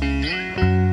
Música